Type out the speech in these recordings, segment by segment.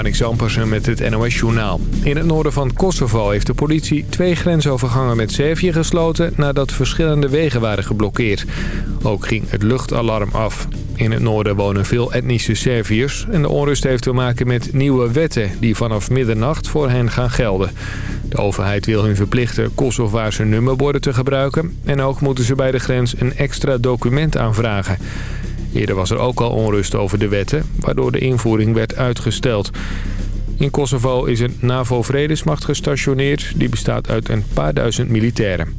Marnix Ampersen met het NOS-journaal. In het noorden van Kosovo heeft de politie twee grensovergangen met Servië gesloten... nadat verschillende wegen waren geblokkeerd. Ook ging het luchtalarm af. In het noorden wonen veel etnische Serviërs... en de onrust heeft te maken met nieuwe wetten die vanaf middernacht voor hen gaan gelden. De overheid wil hun verplichten Kosovaarse nummerborden te gebruiken... en ook moeten ze bij de grens een extra document aanvragen... Eerder was er ook al onrust over de wetten, waardoor de invoering werd uitgesteld. In Kosovo is een NAVO-vredesmacht gestationeerd. Die bestaat uit een paar duizend militairen.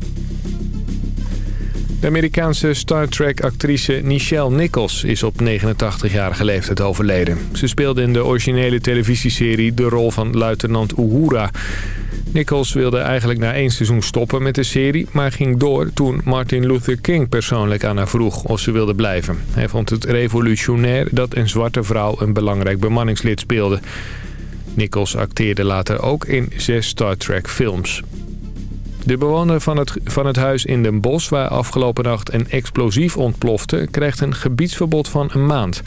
De Amerikaanse Star Trek-actrice Nichelle Nichols is op 89-jarige leeftijd overleden. Ze speelde in de originele televisieserie de rol van luitenant Uhura. Nichols wilde eigenlijk na één seizoen stoppen met de serie... maar ging door toen Martin Luther King persoonlijk aan haar vroeg of ze wilde blijven. Hij vond het revolutionair dat een zwarte vrouw een belangrijk bemanningslid speelde. Nichols acteerde later ook in zes Star Trek films. De bewoner van het, van het huis in Den Bosch, waar afgelopen nacht een explosief ontplofte... krijgt een gebiedsverbod van een maand...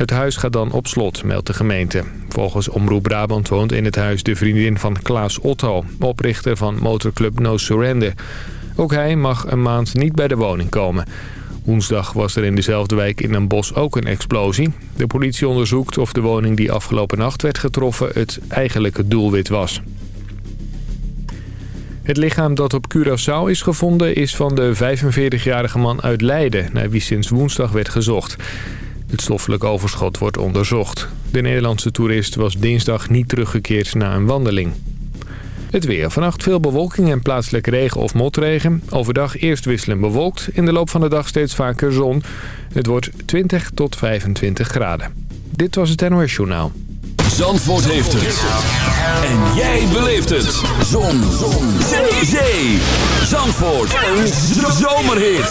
Het huis gaat dan op slot, meldt de gemeente. Volgens Omroep Brabant woont in het huis de vriendin van Klaas Otto... oprichter van motorclub No Surrender. Ook hij mag een maand niet bij de woning komen. Woensdag was er in dezelfde wijk in een bos ook een explosie. De politie onderzoekt of de woning die afgelopen nacht werd getroffen... het eigenlijke doelwit was. Het lichaam dat op Curaçao is gevonden is van de 45-jarige man uit Leiden... naar wie sinds woensdag werd gezocht... Het stoffelijk overschot wordt onderzocht. De Nederlandse toerist was dinsdag niet teruggekeerd na een wandeling. Het weer. Vannacht veel bewolking en plaatselijk regen of motregen. Overdag eerst wisselend bewolkt. In de loop van de dag steeds vaker zon. Het wordt 20 tot 25 graden. Dit was het NOS Journaal. Zandvoort heeft het. En jij beleeft het. Zon. zon. Zee. Zandvoort. Een zomerhit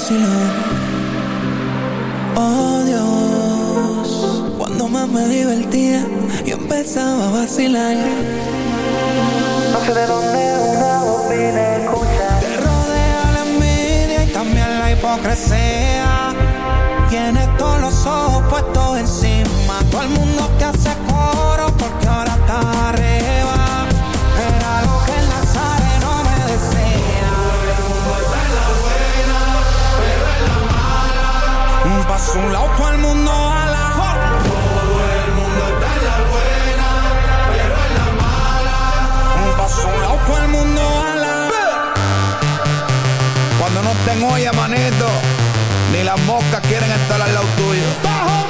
vacilón. Oh Dios, cuando más me divertía, yo empezaba a vacilar. No sé de dónde una voz viene escucha. Te rodea la envidia y también la hipocresía. Tienes todos los ojos puestos encima. Todo el mundo te hace coro porque ahora estás arriba. Un lado todo el mundo a la Todo el mundo está en la buena, pero en la mala. Pa' su un lado todo el mundo a la Cuando no estén hoy manito, ni las moscas quieren estar al lado tuyo. ¡Bajo!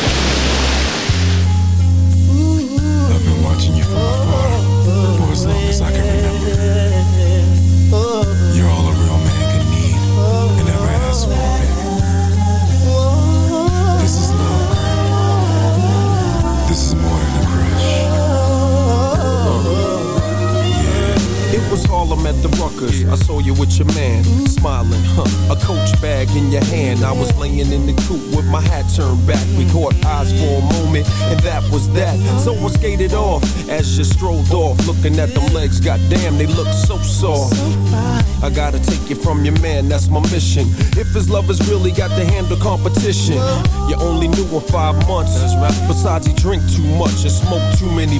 Looking at them legs. Goddamn, they look so sore. I gotta take you from your man, that's my mission. If his love lovers really got to handle competition, you only knew him five months. Besides, he drink too much and smoke too many.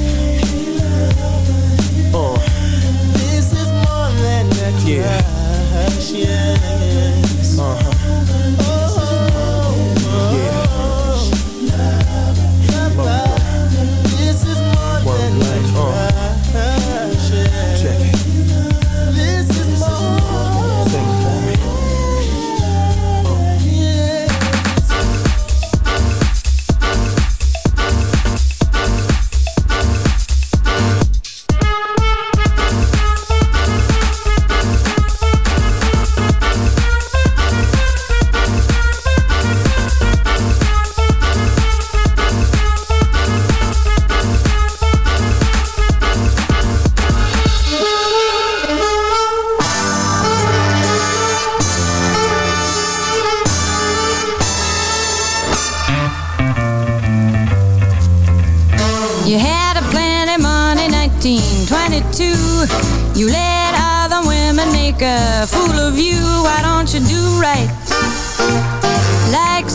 yeah. yeah.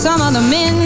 some other men.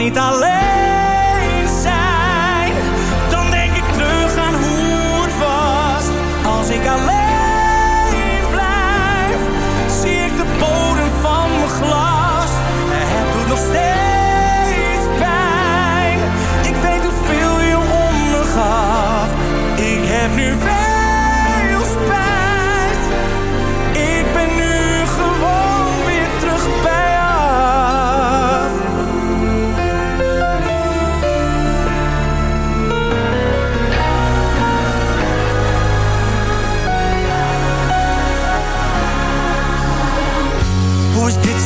Niet alleen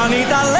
Kan niet alleen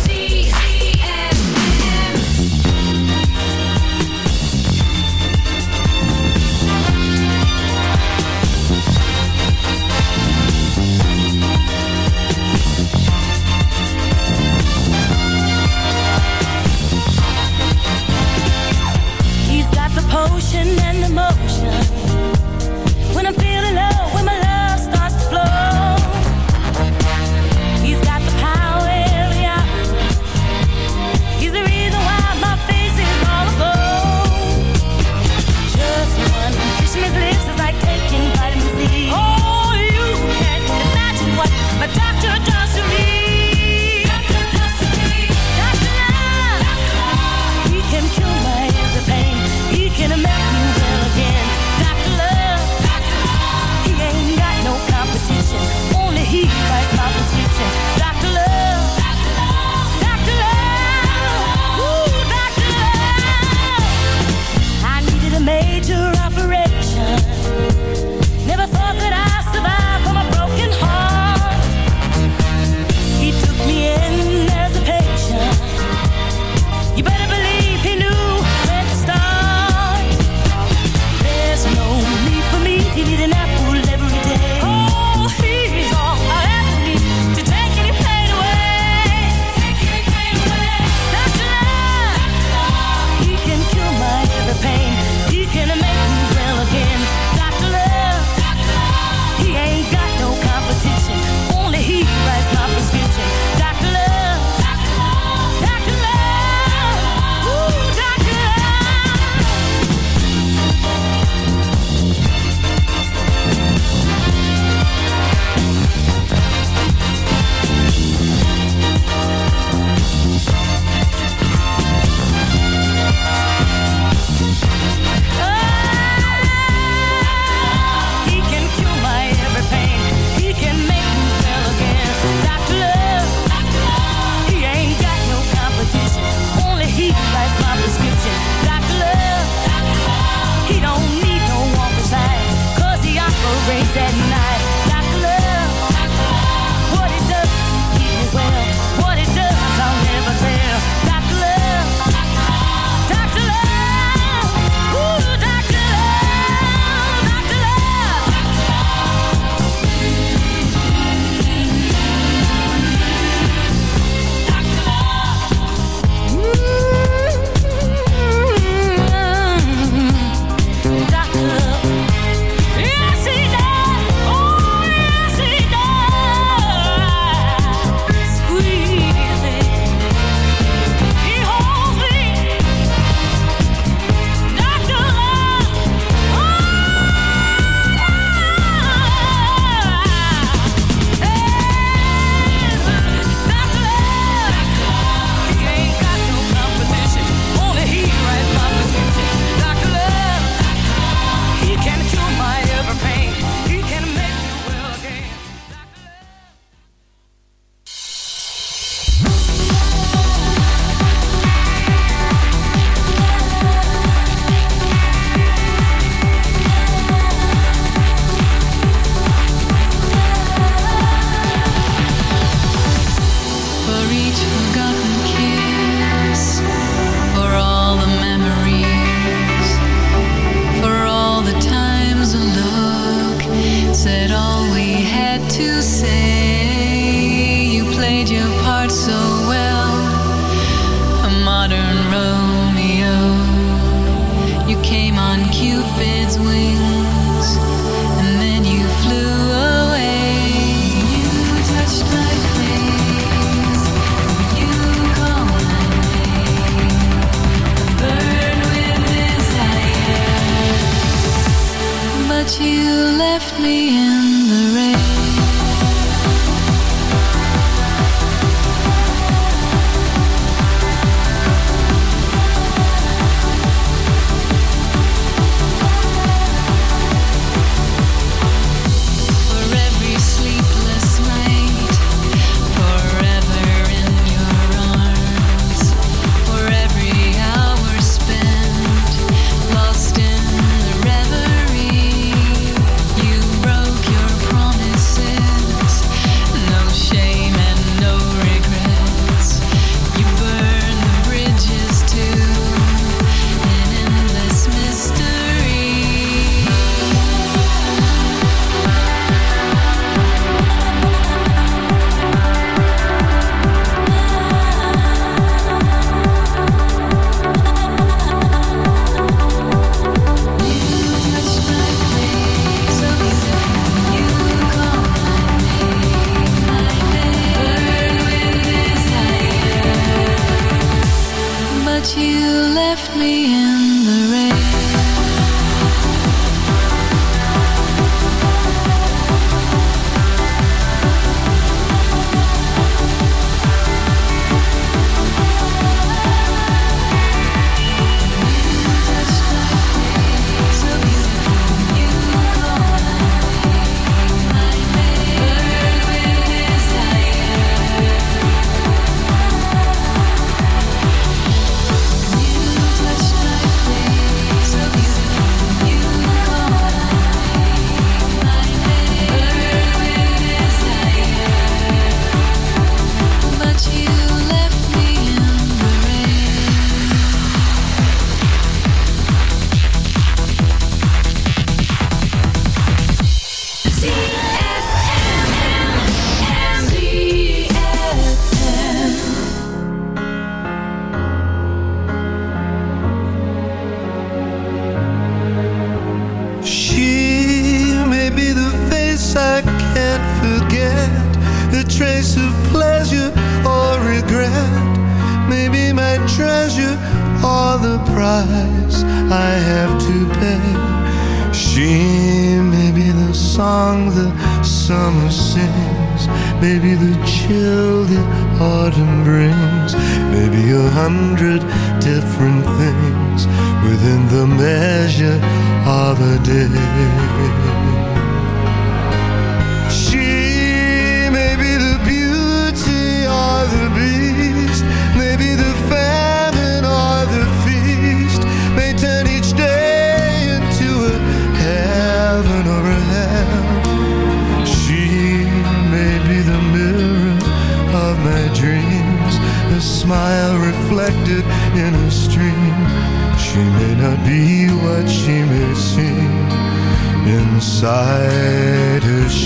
Maybe the chill that autumn brings, maybe a hundred different things within the measure of a day.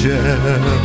愿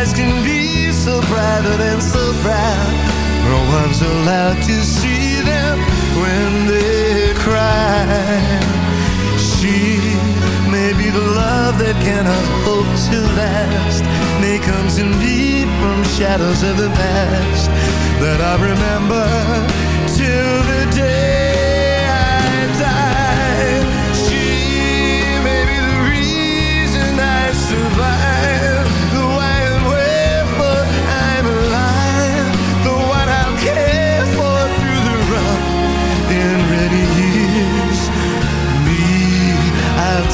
eyes can be so private and so proud. No one's allowed to see them when they cry. She may be the love that cannot hope to last. May comes indeed from shadows of the past that I remember till the day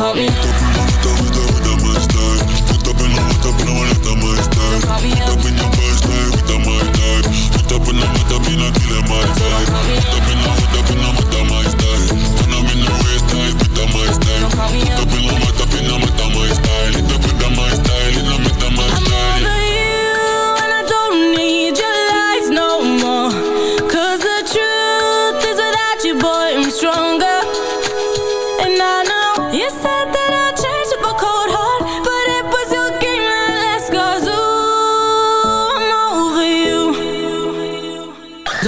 call me. Up. Stronger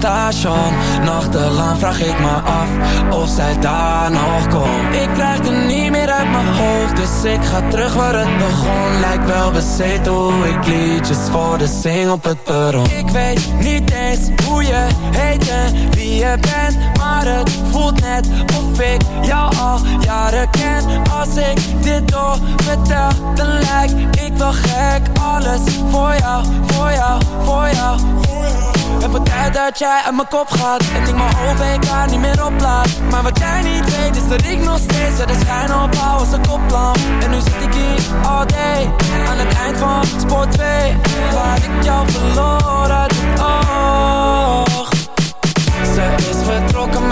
Nachtelang vraag ik me af of zij daar nog komt. Ik krijg het niet meer uit mijn hoofd Dus ik ga terug waar het begon. Lijkt wel bezeten hoe ik liedjes voor de zing op het perron. Ik weet niet eens hoe je heet en wie je bent Maar het voelt net of ik jou al jaren ken. Als ik dit door vertel dan lijk ik wel gek. Alles voor jou, voor jou, voor jou Het wordt tijd dat jij uit mijn kop gaat En ik mijn OVK niet meer oplaat. Maar wat jij niet weet is dat ik nog steeds De schijn opbouw als een koplamp En nu zit ik hier all day Aan het eind van sport 2 Waar ik jou verloor uit het oog ze is vertrokken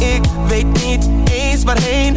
ik weet niet eens waarheen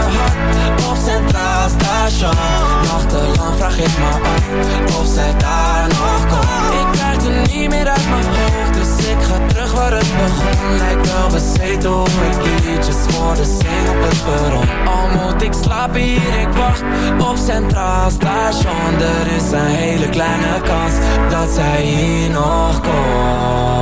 hart op Centraal Station Nachtelang vraag ik me af of zij daar nog komt. Ik krijg het niet meer uit mijn hoofd Dus ik ga terug waar het begon. Lijkt wel bezeten hoe ik liedjes voor de zing op het perron. Al moet ik slapen hier, ik wacht op Centraal Station Er is een hele kleine kans dat zij hier nog komt